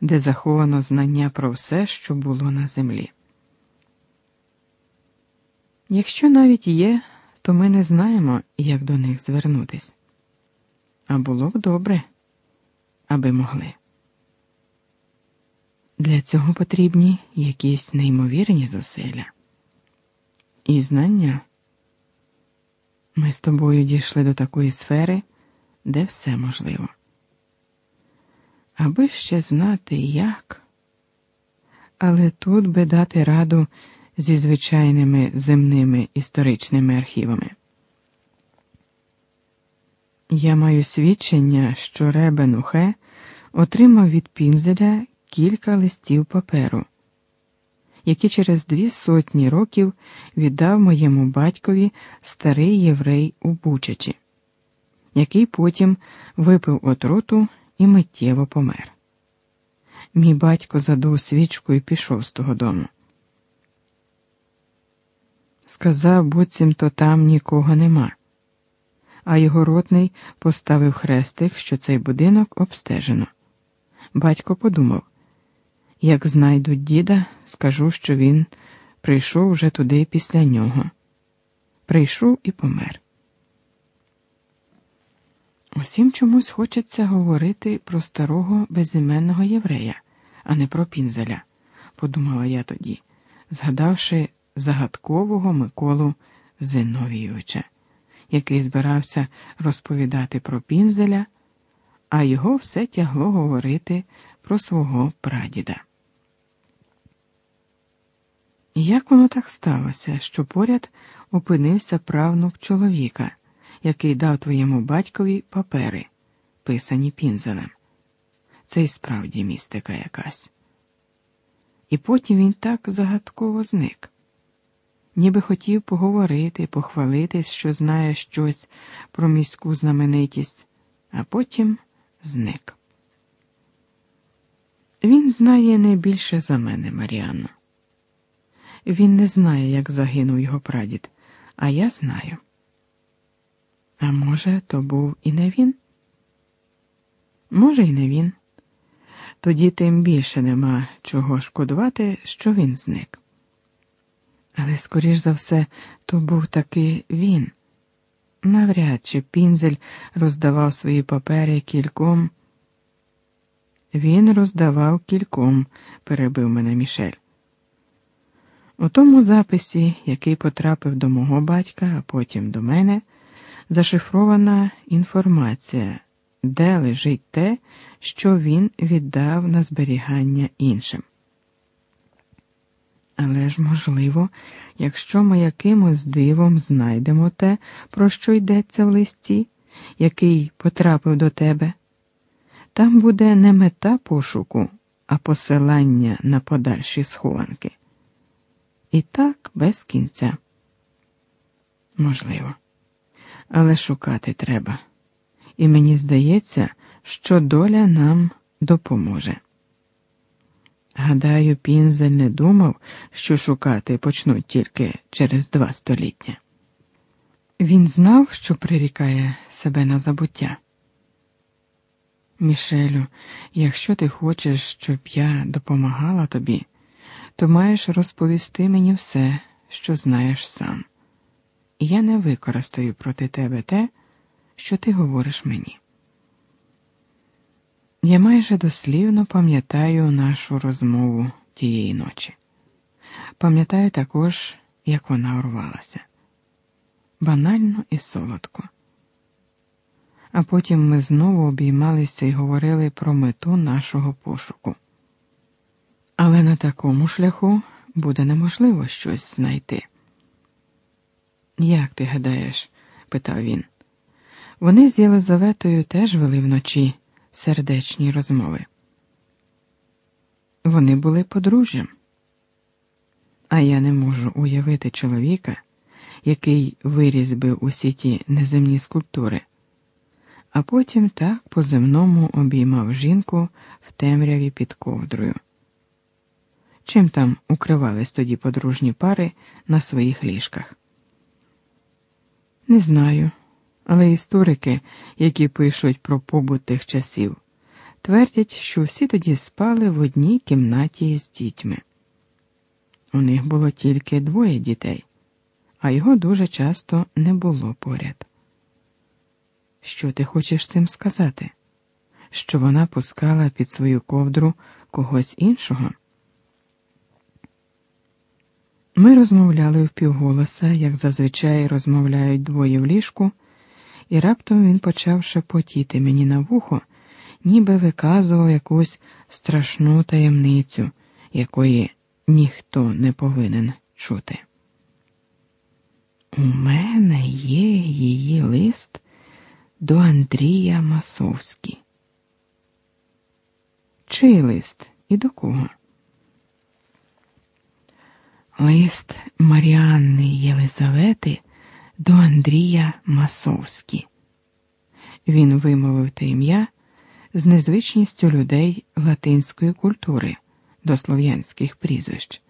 де заховано знання про все, що було на землі. Якщо навіть є, то ми не знаємо, як до них звернутись. А було б добре, аби могли. Для цього потрібні якісь неймовірні зусилля. І знання. Ми з тобою дійшли до такої сфери, де все можливо. Аби ще знати як, але тут би дати раду зі звичайними земними історичними архівами. Я маю свідчення, що Ребен Ухе отримав від Пінзеля кілька листів паперу, які через дві сотні років віддав моєму батькові старий єврей у Бучачі, який потім випив отруту і миттєво помер. Мій батько задув свічку і пішов з того дому. Сказав, буцімто там нікого нема, а його ротний поставив хрестик, що цей будинок обстежено. Батько подумав як знайдуть діда, скажу, що він прийшов вже туди після нього. Прийшов і помер. Усім чомусь хочеться говорити про старого безіменного єврея, а не про пінзеля, подумала я тоді, згадавши загадкового Миколу Зиновійовича, який збирався розповідати про пінзеля, а його все тягло говорити про свого прадіда. Як воно так сталося, що поряд опинився правнук чоловіка, який дав твоєму батькові папери, писані пінзелем? Це й справді містика якась. І потім він так загадково зник, ніби хотів поговорити, похвалитись, що знає щось про міську знаменитість, а потім зник. Він знає не більше за мене, Маріанно. Він не знає, як загинув його прадід, а я знаю. А може, то був і не він? Може, і не він. Тоді тим більше нема чого шкодувати, що він зник. Але, скоріш за все, то був таки він. Навряд чи пінзель роздавав свої папери кільком. Він роздавав кільком, перебив мене Мішель. У тому записі, який потрапив до мого батька, а потім до мене, зашифрована інформація, де лежить те, що він віддав на зберігання іншим. Але ж, можливо, якщо ми якимось дивом знайдемо те, про що йдеться в листі, який потрапив до тебе, там буде не мета пошуку, а посилання на подальші схованки. І так без кінця. Можливо, але шукати треба. І мені здається, що доля нам допоможе. Гадаю, Пінзель не думав, що шукати почнуть тільки через два століття. Він знав, що прирікає себе на забуття. Мішелю, якщо ти хочеш, щоб я допомагала тобі то маєш розповісти мені все, що знаєш сам, я не використаю проти тебе те, що ти говориш мені. Я майже дослівно пам'ятаю нашу розмову тієї ночі. Пам'ятаю також, як вона урвалася банально і солодко. А потім ми знову обіймалися і говорили про мету нашого пошуку. Але на такому шляху буде неможливо щось знайти. Як ти гадаєш? питав він. Вони з Єлизаветою теж вели вночі сердечні розмови. Вони були подружжям, а я не можу уявити чоловіка, який виріз би усі ті неземні скульптури, а потім так по земному обіймав жінку в темряві під ковдрою. Чим там укривались тоді подружні пари на своїх ліжках? Не знаю, але історики, які пишуть про побут тих часів, твердять, що всі тоді спали в одній кімнаті з дітьми. У них було тільки двоє дітей, а його дуже часто не було поряд. Що ти хочеш цим сказати? Що вона пускала під свою ковдру когось іншого? Ми розмовляли впівголоса, як зазвичай розмовляють двоє в ліжку, і раптом він почав шепотіти мені на вухо, ніби виказував якусь страшну таємницю, якої ніхто не повинен чути. У мене є її лист до Андрія Масовський. Чий лист і до кого? Лист Маріанни Єлизавети до Андрія Масовські. Він вимовив те ім'я з незвичністю людей латинської культури до слов'янських прізвищ.